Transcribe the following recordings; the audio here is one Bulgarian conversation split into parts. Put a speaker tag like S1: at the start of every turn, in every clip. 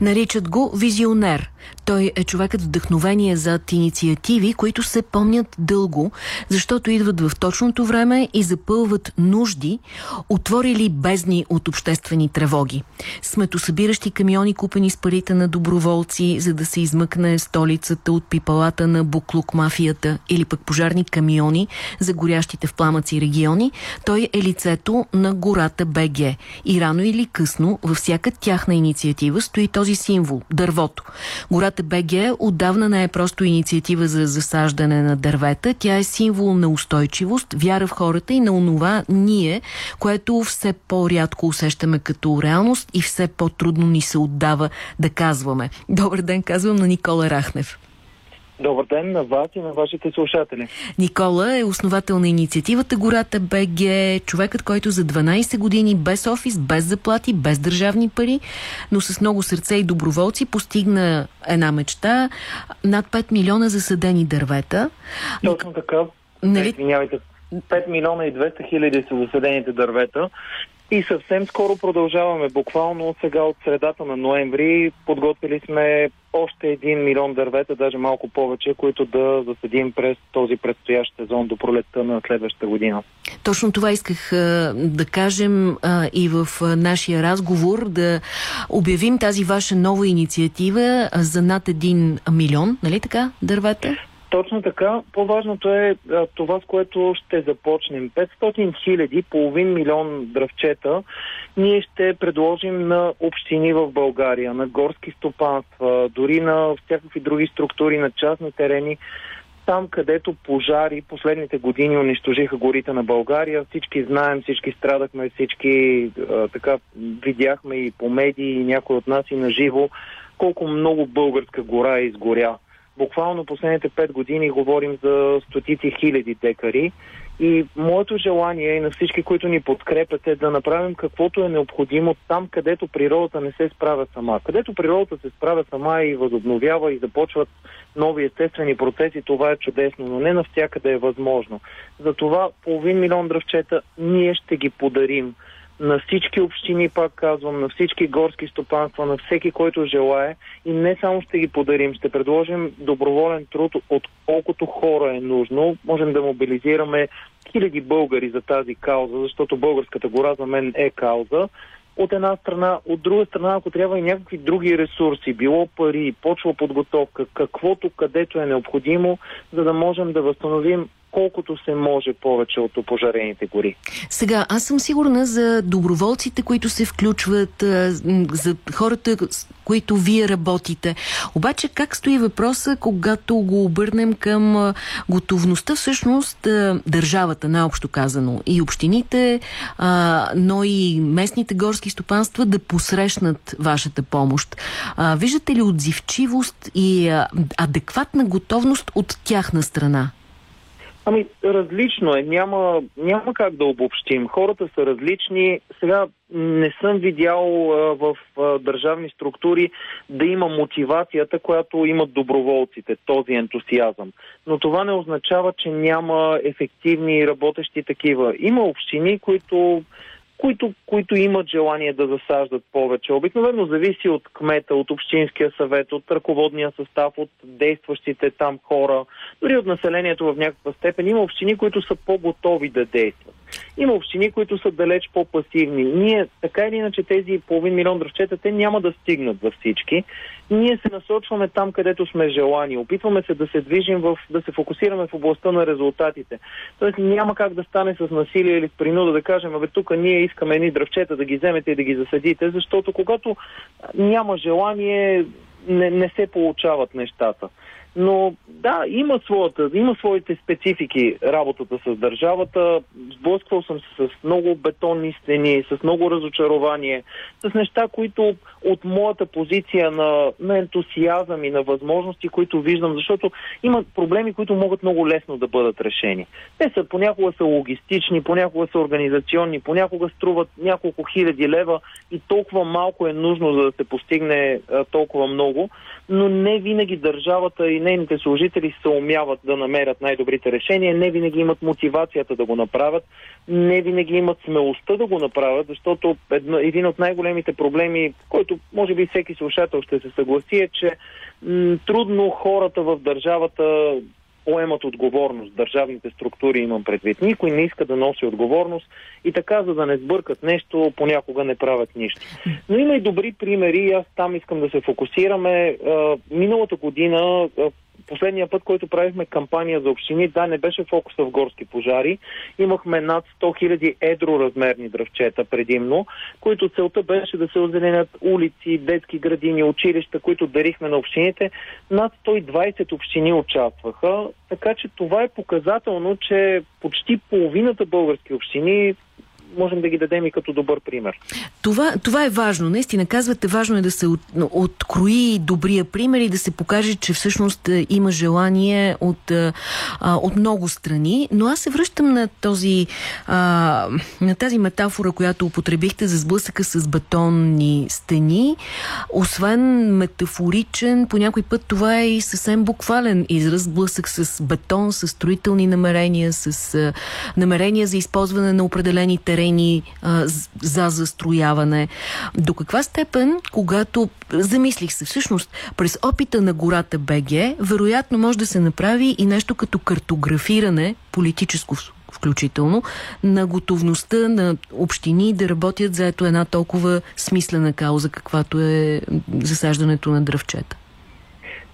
S1: Наричат го визионер. Той е човекът вдъхновение зад инициативи, които се помнят дълго, защото идват в точното време и запълват нужди, отворили бездни от обществени тревоги. Сметосъбиращи камиони, купени с парите на доброволци, за да се измъкне столицата от пипалата на буклук мафията или пък пожарни камиони за горящите в пламъци региони, той е лицето на гората БГ. И рано или късно във всяка тяхна инициатива стои този символ – дървото. Гората БГ отдавна не е просто инициатива за засаждане на дървета, тя е символ на устойчивост, вяра в хората и на онова ние, което все по-рядко усещаме като реалност и все по-трудно ни се отдава да казваме. Добър ден, казвам на Никола Рахнев.
S2: Добър ден на вас и на вашите слушатели.
S1: Никола е основател на инициативата Гората БГ, човекът, който за 12 години без офис, без заплати, без държавни пари, но с много сърце и доброволци постигна една мечта над 5 милиона засадени дървета.
S2: Точно така. Нали? Извинявайте. 5 милиона и 200 хиляди са засадените дървета. И съвсем скоро продължаваме. Буквално сега от средата на ноември подготвили сме още 1 милион дървета, даже малко повече, които да засадим през този предстоящ сезон до пролетта на следващата година.
S1: Точно това исках да кажем и в нашия разговор, да обявим тази ваша нова инициатива за над 1 милион, нали така, дървета?
S2: Точно така. По-важното е а, това, с което ще започнем. 500 хиляди, половин милион дръвчета, ние ще предложим на общини в България, на горски стопанства, дори на всякакви други структури, на частни терени, там, където пожари последните години унищожиха горите на България. Всички знаем, всички страдахме, всички а, така видяхме и по медии, и някой от нас и на живо, колко много българска гора изгоря буквално последните пет години говорим за стотици хиляди декари. И моето желание и на всички, които ни подкрепят е да направим каквото е необходимо там, където природата не се справя сама. Където природата се справя сама и възобновява и започват нови естествени процеси, това е чудесно, но не навсякъде е възможно. Затова половин милион дръвчета ние ще ги подарим на всички общини, пак казвам, на всички горски стопанства, на всеки, който желае и не само ще ги подарим, ще предложим доброволен труд от колкото хора е нужно. Можем да мобилизираме хиляди българи за тази кауза, защото българската гора за мен е кауза. От една страна, от друга страна, ако трябва и някакви други ресурси, било пари, почва подготовка, каквото където е необходимо, за да можем да възстановим колкото се може повече от опожарените гори.
S1: Сега, аз съм сигурна за доброволците, които се включват, за хората, с които вие работите. Обаче как стои въпроса, когато го обърнем към готовността всъщност държавата, наобщо казано, и общините, но и местните горски стопанства да посрещнат вашата помощ. Виждате ли отзивчивост и адекватна готовност от тяхна страна?
S2: Ами, различно е. Няма, няма как да обобщим. Хората са различни. Сега не съм видял а, в а, държавни структури да има мотивацията, която имат доброволците, този ентусиазъм. Но това не означава, че няма ефективни работещи такива. Има общини, които които, които имат желание да засаждат повече. Обикновено зависи от кмета, от общинския съвет, от ръководния състав, от действащите там хора, дори от населението в някаква степен. Има общини, които са по-готови да действат. Има общини, които са далеч по-пасивни. Ние, така или иначе, тези половин милион дръвчета, те няма да стигнат за всички. Ние се насочваме там, където сме желани. Опитваме се да се движим, в, да се фокусираме в областта на резултатите. Тоест няма как да стане с насилие или с принуда да кажем, абе тук ние искаме едни дръвчета да ги вземете и да ги засадите, защото когато няма желание, не, не се получават нещата. Но да, има, своята, има своите специфики работата с държавата. Сблъсквал съм се с много бетонни стени, с много разочарование, с неща, които от моята позиция на, на ентусиазъм и на възможности, които виждам, защото има проблеми, които могат много лесно да бъдат решени. Те са понякога са логистични, понякога са организационни, понякога струват няколко хиляди лева и толкова малко е нужно, за да се постигне а, толкова много, но не винаги държавата и нейните служители се умяват да намерят най-добрите решения, не винаги имат мотивацията да го направят, не винаги имат смелостта да го направят, защото едно, един от най-големите проблеми, който може би всеки слушател ще се съгласи, е, че м- трудно хората в държавата поемат отговорност. Държавните структури имам предвид. Никой не иска да носи отговорност и така, за да не сбъркат нещо, понякога не правят нищо. Но има и добри примери аз там искам да се фокусираме. Миналата година последния път, който правихме кампания за общини, да, не беше фокуса в горски пожари. Имахме над 100 000 едроразмерни дръвчета предимно, които целта беше да се озеленят улици, детски градини, училища, които дарихме на общините. Над 120 общини участваха, така че това е показателно, че почти половината български общини можем да ги дадем и като добър пример.
S1: Това, това е важно. Наистина, казвате, важно е да се от, открои добрия пример и да се покаже, че всъщност е, има желание от, е, от много страни. Но аз се връщам на, този, на тази метафора, която употребихте за сблъсъка с бетонни стени. Освен метафоричен, по някой път това е и съвсем буквален израз. Сблъсък с бетон, с строителни намерения, с а, намерения за използване на определени терени а, за застрояване. До каква степен, когато замислих се всъщност през опита на гората БГ, вероятно може да се направи и нещо като картографиране, политическо включително, на готовността на общини да работят за ето една толкова смислена кауза, каквато е засаждането на дръвчета.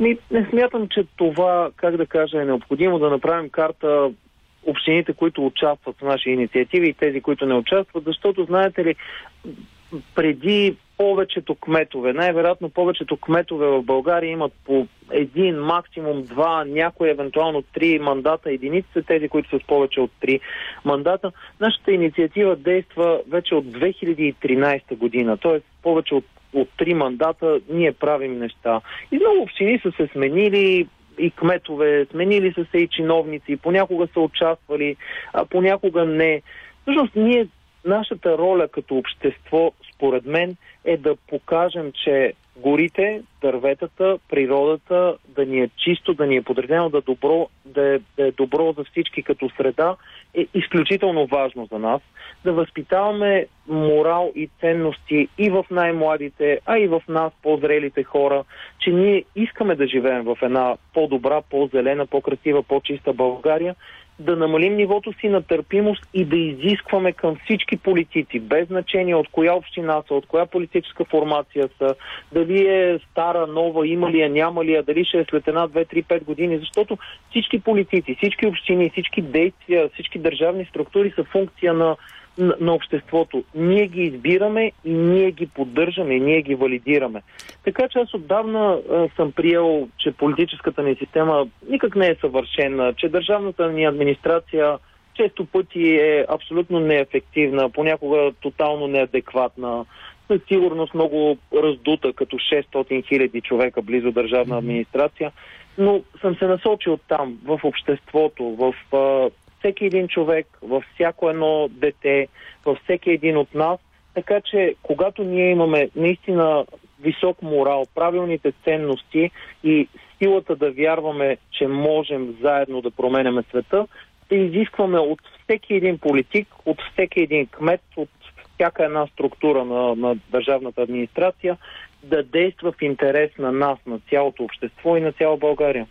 S2: Не, не смятам, че това, как да кажа, е необходимо да направим карта общините, които участват в наши инициативи и тези, които не участват, защото, знаете ли, преди повечето кметове, най-вероятно повечето кметове в България имат по един, максимум два, някои евентуално три мандата, единици тези, които са с повече от три мандата. Нашата инициатива действа вече от 2013 година, т.е. повече от от три мандата ние правим неща. И много общини са се сменили, и кметове, сменили са се и чиновници, понякога са участвали, а понякога не. Всъщност ние, нашата роля като общество, според мен, е да покажем, че горите, дърветата, природата да ни е чисто, да ни е подредено, да, добро, да, е, да е добро за всички като среда, е изключително важно за нас. Да възпитаваме морал и ценности и в най-младите, а и в нас, по-зрелите хора, че ние искаме да живеем в една по-добра, по-зелена, по-красива, по-чиста България да намалим нивото си на търпимост и да изискваме към всички политици, без значение от коя община са, от коя политическа формация са, дали е стара, нова, има ли я, няма ли я, дали ще е след една, две, три, пет години, защото всички политици, всички общини, всички действия, всички държавни структури са функция на на, обществото. Ние ги избираме и ние ги поддържаме, и ние ги валидираме. Така че аз отдавна а, съм приел, че политическата ни система никак не е съвършена, че държавната ни администрация често пъти е абсолютно неефективна, понякога тотално неадекватна, със сигурност много раздута, като 600 хиляди човека близо държавна администрация, но съм се насочил там, в обществото, в а, всеки един човек, във всяко едно дете, във всеки един от нас. Така че, когато ние имаме наистина висок морал, правилните ценности и силата да вярваме, че можем заедно да променяме света, да изискваме от всеки един политик, от всеки един кмет, от всяка една структура на, на държавната администрация да действа в интерес на нас, на цялото общество и на цяла България.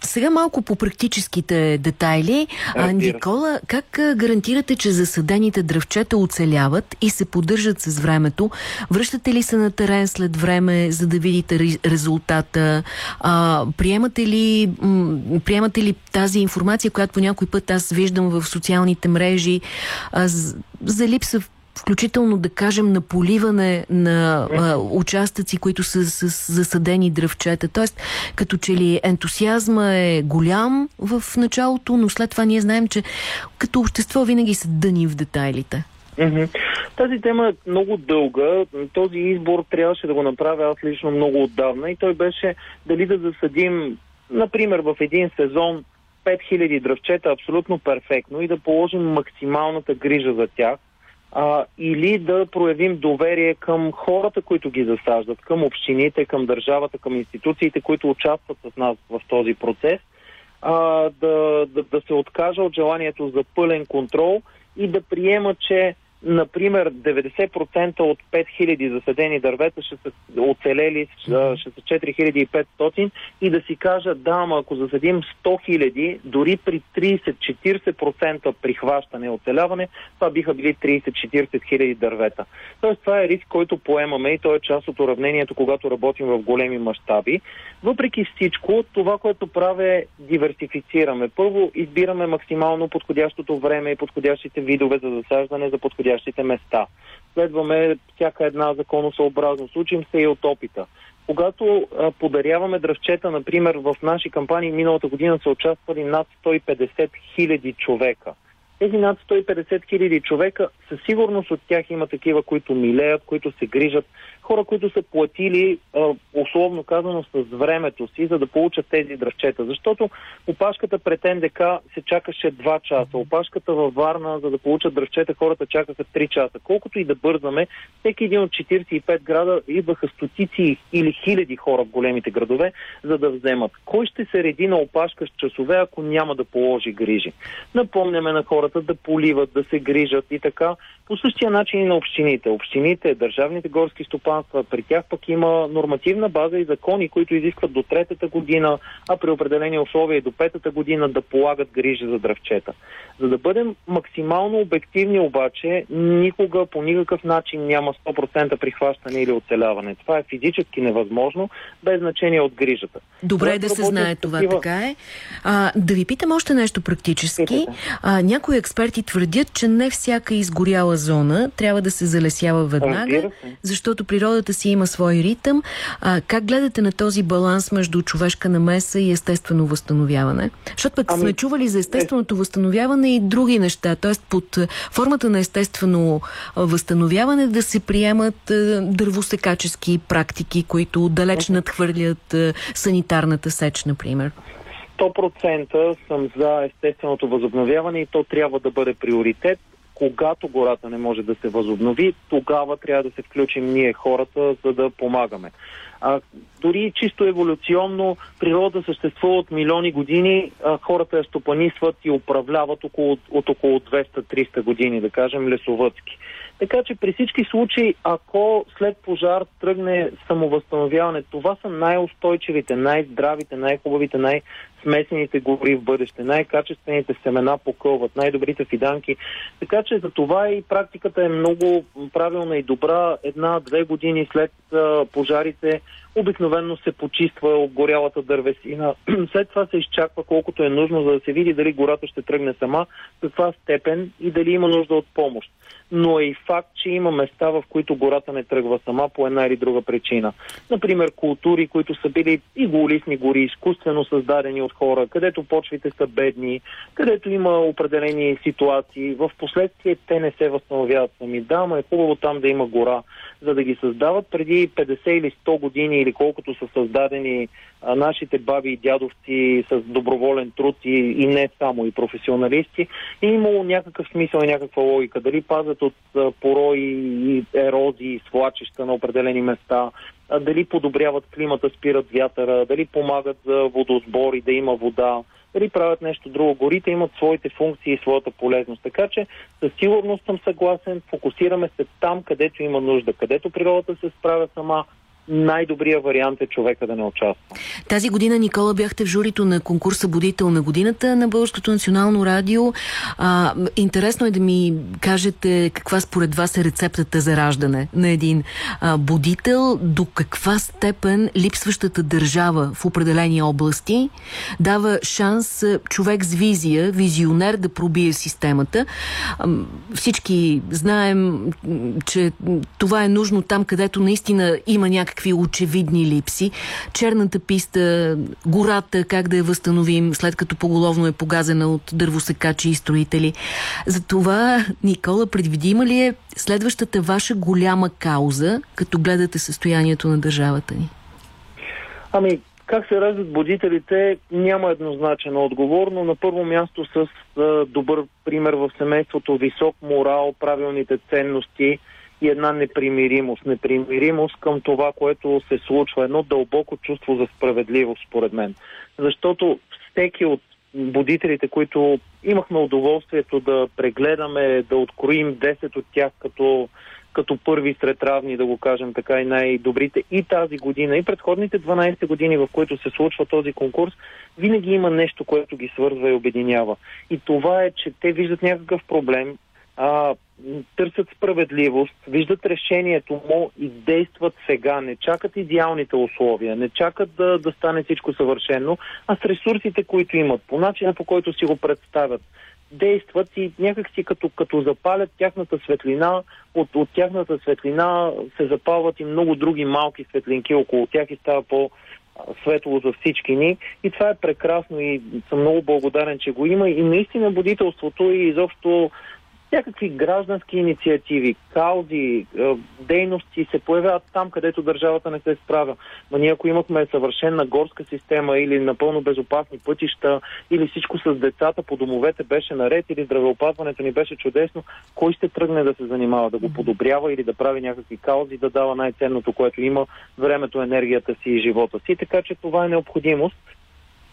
S1: Сега малко по практическите детайли. А, Никола, как гарантирате, че засадените дръвчета оцеляват и се поддържат с времето? Връщате ли се на терен след време, за да видите резултата? А, приемате, ли, приемате ли тази информация, която по някой път аз виждам в социалните мрежи а, за липса включително да кажем на поливане на а, участъци, които са с засадени дръвчета. Тоест, като че ли ентусиазма е голям в началото, но след това ние знаем, че като общество винаги се дъни в детайлите.
S2: Тази тема е много дълга. Този избор трябваше да го направя аз лично много отдавна и той беше дали да засадим, например, в един сезон 5000 дръвчета абсолютно перфектно и да положим максималната грижа за тях, а, или да проявим доверие към хората, които ги засаждат, към общините, към държавата, към институциите, които участват с нас в този процес, а, да, да, да се откажа от желанието за пълен контрол и да приема, че Например, 90% от 5000 засадени дървета ще са оцелели, ще са 4500 и да си кажа, да, ама ако засадим 100 000, дори при 30-40% прихващане и оцеляване, това биха били 30-40 хиляди дървета. Тоест това е риск, който поемаме и то е част от уравнението, когато работим в големи мащаби. Въпреки всичко, това, което правя е диверсифицираме. Първо избираме максимално подходящото време и подходящите видове за засаждане за подходящите подходящите места. Следваме всяка една законосъобразност. Учим се и от опита. Когато а, подаряваме дръвчета, например, в наши кампании миналата година са участвали над 150 хиляди човека – тези над 150 хиляди човека, със сигурност от тях има такива, които милеят, които се грижат, хора, които са платили, условно казано, с времето си, за да получат тези дръвчета. Защото опашката пред НДК се чакаше 2 часа, опашката във Варна, за да получат дръвчета, хората чакаха 3 часа. Колкото и да бързаме, всеки един от 45 града идваха стотици или хиляди хора в големите градове, за да вземат. Кой ще се реди на опашка с часове, ако няма да положи грижи? Напомняме на хората, хората да поливат, да се грижат и така. По същия начин и на общините. Общините, държавните горски стопанства, при тях пък има нормативна база и закони, които изискват до третата година, а при определени условия и до петата година да полагат грижи за дръвчета. За да бъдем максимално обективни обаче, никога по никакъв начин няма 100% прихващане или оцеляване. Това е физически невъзможно, без значение от грижата.
S1: Добре е да се знае това, такива... така е. А, да ви питам още нещо практически. А, някои експерти твърдят, че не всяка изгоряла зона трябва да се залесява веднага, защото природата си има свой ритъм. А, как гледате на този баланс между човешка намеса и естествено възстановяване? Защото пък ами... сме чували за естественото възстановяване и други неща, т.е. под формата на естествено възстановяване да се приемат дървосекачески практики, които далеч надхвърлят санитарната сеч, например.
S2: 100% съм за естественото възобновяване и то трябва да бъде приоритет. Когато гората не може да се възобнови, тогава трябва да се включим ние хората, за да помагаме. А, дори чисто еволюционно природа съществува от милиони години, а, хората я стопанисват и управляват около, от около 200-300 години, да кажем лесовътски. Така че при всички случаи, ако след пожар тръгне самовъзстановяване, това са най-устойчивите, най-здравите, най-хубавите, най-смесените гори в бъдеще, най-качествените семена покълват, най-добрите фиданки. Така че за това и практиката е много правилна и добра. Една-две години след пожарите обикновенно се почиства обгорялата дървесина. След това се изчаква колкото е нужно, за да се види дали гората ще тръгне сама, каква степен и дали има нужда от помощ. Но е и факт, че има места, в които гората не тръгва сама по една или друга причина. Например, култури, които са били и голисни гори, изкуствено създадени от хора, където почвите са бедни, където има определени ситуации. В последствие те не се възстановяват сами. Да, но е хубаво там да има гора, за да ги създават. Преди 50 или 100 години или колкото са създадени а, нашите баби и дядовци с доброволен труд и, и не само, и професионалисти, е имало някакъв смисъл и някаква логика. Дали пазят от а, порои и ерозии, свлачища на определени места, а, дали подобряват климата, спират вятъра, дали помагат за водосбор и да има вода, дали правят нещо друго. Горите имат своите функции и своята полезност. Така че със сигурност съм съгласен, фокусираме се там, където има нужда, където природата се справя сама, най-добрият вариант е човека да не участва.
S1: Тази година, Никола, бяхте в журито на конкурса Будител на годината на Българското национално радио. А, интересно е да ми кажете каква според вас е рецептата за раждане на един а, будител, до каква степен липсващата държава в определени области дава шанс човек с визия, визионер да пробие системата. А, всички знаем, че това е нужно там, където наистина има някакъв някакви очевидни липси. Черната писта, гората, как да я възстановим, след като поголовно е погазена от дървосекачи и строители. Затова, Никола, предвидима ли е следващата ваша голяма кауза, като гледате състоянието на държавата ни?
S2: Ами, Как се раждат будителите, няма еднозначен отговор, но на първо място с добър пример в семейството, висок морал, правилните ценности и една непримиримост. Непримиримост към това, което се случва. Едно дълбоко чувство за справедливост, според мен. Защото всеки от будителите, които имахме удоволствието да прегледаме, да откроим 10 от тях като като първи сред равни, да го кажем така, и най-добрите. И тази година, и предходните 12 години, в които се случва този конкурс, винаги има нещо, което ги свързва и обединява. И това е, че те виждат някакъв проблем, а, търсят справедливост, виждат решението му и действат сега. Не чакат идеалните условия, не чакат да, да стане всичко съвършено, а с ресурсите, които имат, по начина по който си го представят действат и някакси като, като запалят тяхната светлина, от, от тяхната светлина се запалват и много други малки светлинки около тях и става по светло за всички ни. И това е прекрасно и съм много благодарен, че го има. И наистина будителството и изобщо всякакви граждански инициативи, каузи, е, дейности се появяват там, където държавата не се справя. Но ние ако имахме съвършена горска система или напълно безопасни пътища, или всичко с децата по домовете беше наред, или здравеопазването ни беше чудесно, кой ще тръгне да се занимава, да го подобрява или да прави някакви каузи, да дава най-ценното, което има, времето, енергията си и живота си. Така че това е необходимост.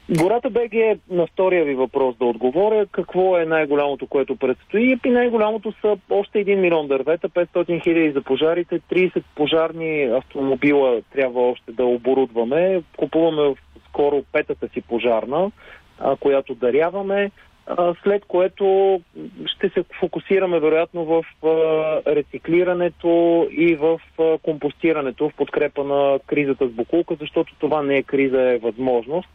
S2: Гората БГ е на втория ви въпрос да отговоря. Какво е най-голямото, което предстои? И най-голямото са още 1 милион дървета, 500 хиляди за пожарите, 30 пожарни автомобила трябва още да оборудваме. Купуваме скоро петата си пожарна, която даряваме. След което ще се фокусираме вероятно в рециклирането и в компостирането в подкрепа на кризата с Букулка, защото това не е криза, е възможност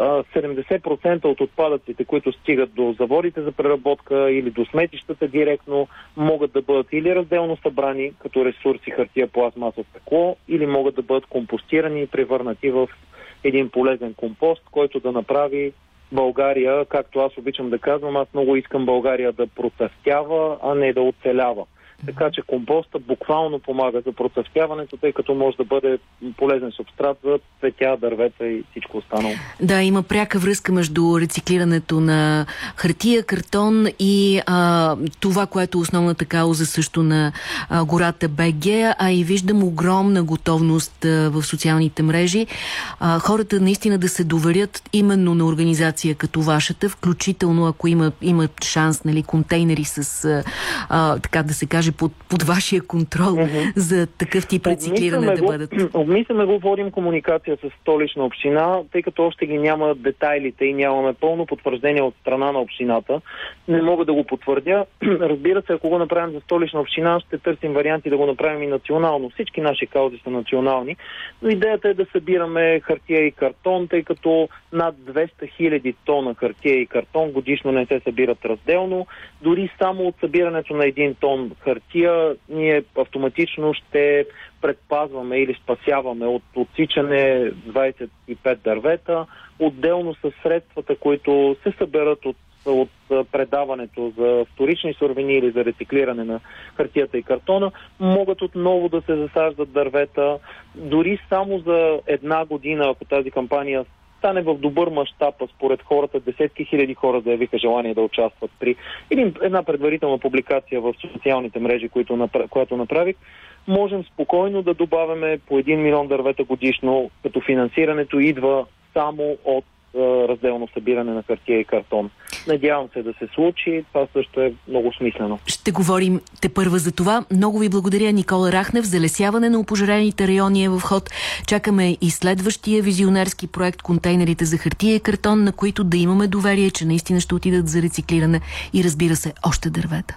S2: 70% от отпадъците, които стигат до заводите за преработка или до сметищата директно, могат да бъдат или разделно събрани като ресурси хартия, пластмаса, стъкло, или могат да бъдат компостирани и превърнати в един полезен компост, който да направи България, както аз обичам да казвам, аз много искам България да процъфтява, а не да оцелява. Така че компоста буквално помага за процъфтяването, тъй като може да бъде полезен субстрат за цветя, дървета и всичко останало.
S1: Да, има пряка връзка между рециклирането на хартия, картон и а, това, което е основната кауза също на а, гората БГ, а и виждам огромна готовност а, в социалните мрежи. А, хората наистина да се доверят именно на организация като вашата, включително ако има, има шанс, нали, контейнери с, а, така да се каже, даже под, под вашия контрол uh -huh. за такъв тип рециклиране да бъдат?
S2: Обмисляме го, водим комуникация с столична община, тъй като още ги няма детайлите и нямаме пълно потвърждение от страна на общината. Не мога да го потвърдя. Разбира се, ако го направим за столична община, ще търсим варианти да го направим и национално. Всички наши каузи са национални, но идеята е да събираме хартия и картон, тъй като над 200 000 тона хартия и картон годишно не се събират разделно. Дори само от събирането на един тон хартия хартия, ние автоматично ще предпазваме или спасяваме от отсичане 25 дървета, отделно с средствата, които се съберат от от предаването за вторични суровини или за рециклиране на хартията и картона, могат отново да се засаждат дървета. Дори само за една година, ако тази кампания стане в добър мащаб, според хората, десетки хиляди хора заявиха желание да участват при един, една предварителна публикация в социалните мрежи, които, която направих, можем спокойно да добавяме по 1 милион дървета годишно, като финансирането идва само от разделно събиране на хартия и картон. Надявам се да се случи. Това също е много смислено.
S1: Ще говорим те първа за това. Много ви благодаря, Никола Рахнев. Залесяване на опожарените райони е в ход. Чакаме и следващия визионерски проект контейнерите за хартия и картон, на които да имаме доверие, че наистина ще отидат за рециклиране и разбира се, още дървета.